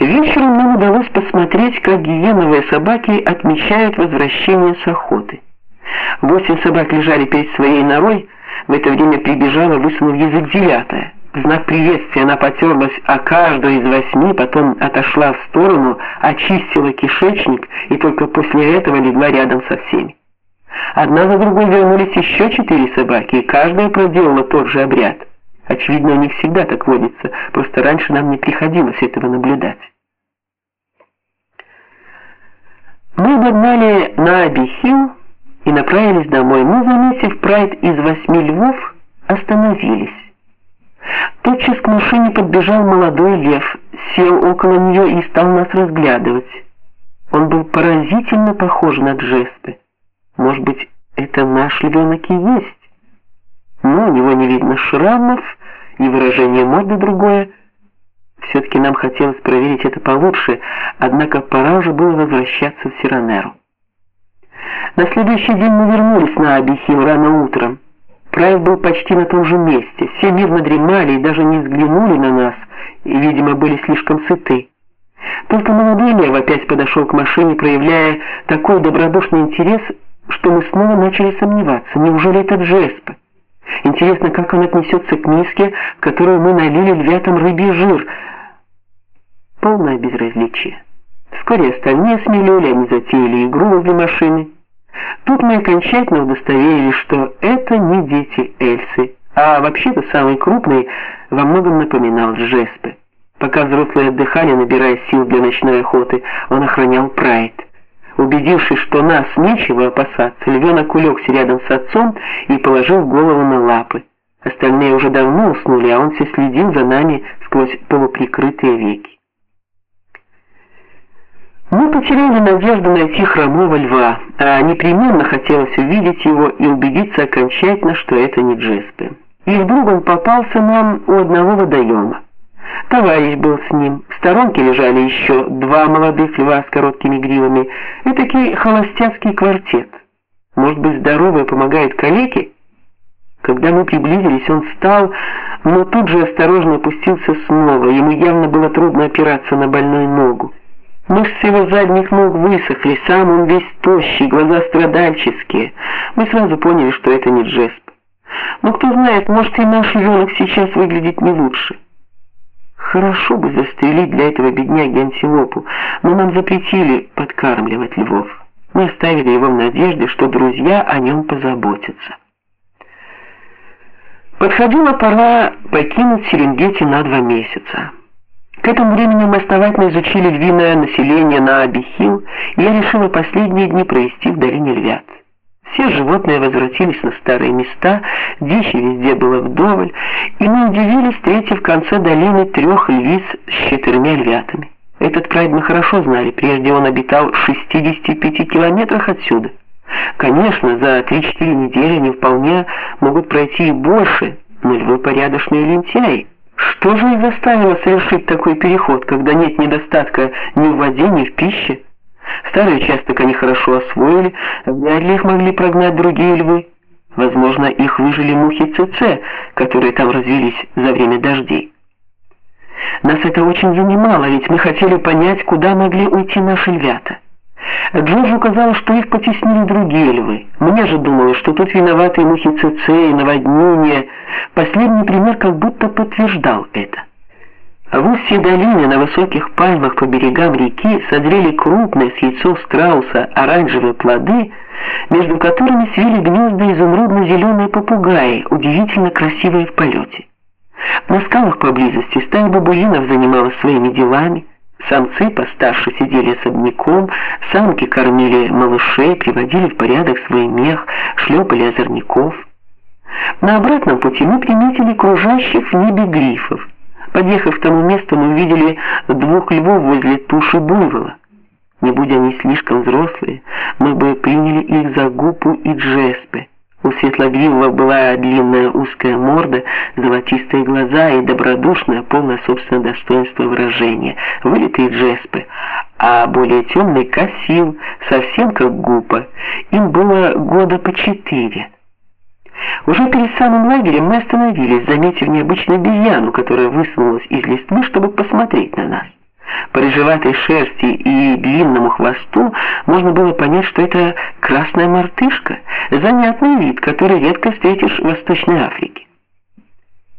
Вечером нам удалось посмотреть, как гиеновые собаки отмечают возвращение с охоты. Восемь собак лежали перед своей норой, в это время прибежала, высунув язык девятая. В знак приветствия она потерлась о каждую из восьми, потом отошла в сторону, очистила кишечник и только после этого легла рядом со всеми. Одна за другой вернулись еще четыре собаки, и каждая проделала тот же обряд. Очевидно, у них всегда так водится, просто раньше нам не приходилось этого наблюдать. Мы догнали на Абихил и направились домой. Мы, заметив прайд из восьми львов, остановились. Тотчас к машине подбежал молодой лев, сел около нее и стал нас разглядывать. Он был поразительно похож на Джеспе. Может быть, это наш львенок и есть? Но у него не видно шрамов, и выражение морды другое. все таки нам хотелось проверить это получше, однако пора уже было возвращаться в Сиранеру. На следующий день мы вернулись на Абихил рано утром. Прайв был почти на том же месте. Все мирно дремали и даже не взглянули на нас, и, видимо, были слишком сыты. Только молодой Лев опять подошел к машине, проявляя такой добродушный интерес, что мы снова начали сомневаться, неужели это Джесп? Интересно, как он отнесется к миске, в которую мы налили львятам рыбий жир. Полное безразличие. Вскоре остальные смелели, они затеяли игру возле машины. Тут мы окончательно удостоверились, что это не дети Эльсы, а вообще-то самый крупный во многом напоминал Джеспе. Пока взрослые отдыхали, набирая сил для ночной охоты, он охранял Прайд. Убедившись, что нас нечего опасаться, львенок улегся рядом с отцом и положил голову на лапы. Остальные уже давно уснули, а он все следил за нами сквозь полуприкрытые веки. Мы потеряли надежду найти хромого льва, а непременно хотелось увидеть его и убедиться окончательно, что это не Джеспе. И вдруг он попался нам у одного водоема. Товарищ был с ним. В сторонке лежали еще два молодых льва с короткими гривами. Этакий холостяцкий квартет. Может быть, здоровый помогает калеке? Когда мы приблизились, он встал, но тут же осторожно опустился снова. Ему явно было трудно опираться на больную ногу. Мышцы его задних ног высохли, сам он весь тощий, глаза страдальческие. Мы сразу поняли, что это не Джесп. Но кто знает, может и наш ребенок сейчас выглядит не лучше. Хорошо бы застрелить для этого бедняги антилопу, но нам запретили подкармливать львов. Мы оставили его в надежде, что друзья о нем позаботятся. Подходила пора покинуть Серенгети на два месяца. К этому времени мы основательно изучили львиное население на Абихил, и я решила последние дни провести в долине Львят. Все животные возвратились на старые места, дичи везде было вдоволь, и мы удивились, встретив в конце долины трех львиц с четырьмя львятами. Этот прайд мы хорошо знали, прежде он обитал в 65 километрах отсюда. Конечно, за 3-4 недели они вполне могут пройти и больше, но львы порядочные лентяи. Что же их заставило совершить такой переход, когда нет недостатка ни в воде, ни в пище? Старый участок они хорошо освоили, вряд ли их могли прогнать другие львы. Возможно, их выжили мухи ЦЦ, которые там развились за время дождей. Нас это очень занимало, ведь мы хотели понять, куда могли уйти наши львята. Джорджу казалось, что их потеснили другие львы. Мне же думалось, что тут виноваты мухи ЦЦ и наводнения. Последний пример как будто подтверждал это. А в устье долины на высоких пальмах по берегам реки созрели крупные с яйцов страуса оранжевые плоды, между которыми свили гнезда изумрудно-зеленые попугаи, удивительно красивые в полете. На скалах поблизости стая бабуинов занималась своими делами, самцы постарше сидели особняком, самки кормили малышей, приводили в порядок свой мех, шлепали озорников. На обратном пути мы приметили кружащих в небе грифов. Подъехав к тому месту, мы увидели двух львов возле туши буйвола. Не будь они слишком взрослые, мы бы приняли их за гупу и джеспе. У светлогривого была длинная узкая морда, золотистые глаза и добродушное, полное собственного достоинства выражение, вылитые джеспы, а более темный косил, совсем как гупа. Им было года по четыре. Уже перед самым лагерем мы остановились, заметив необычную обезьяну, которая высунулась из листвы, чтобы посмотреть на нас. По рыжеватой шерсти и длинному хвосту можно было понять, что это красная мартышка, занятный вид, который редко встретишь в Восточной Африке.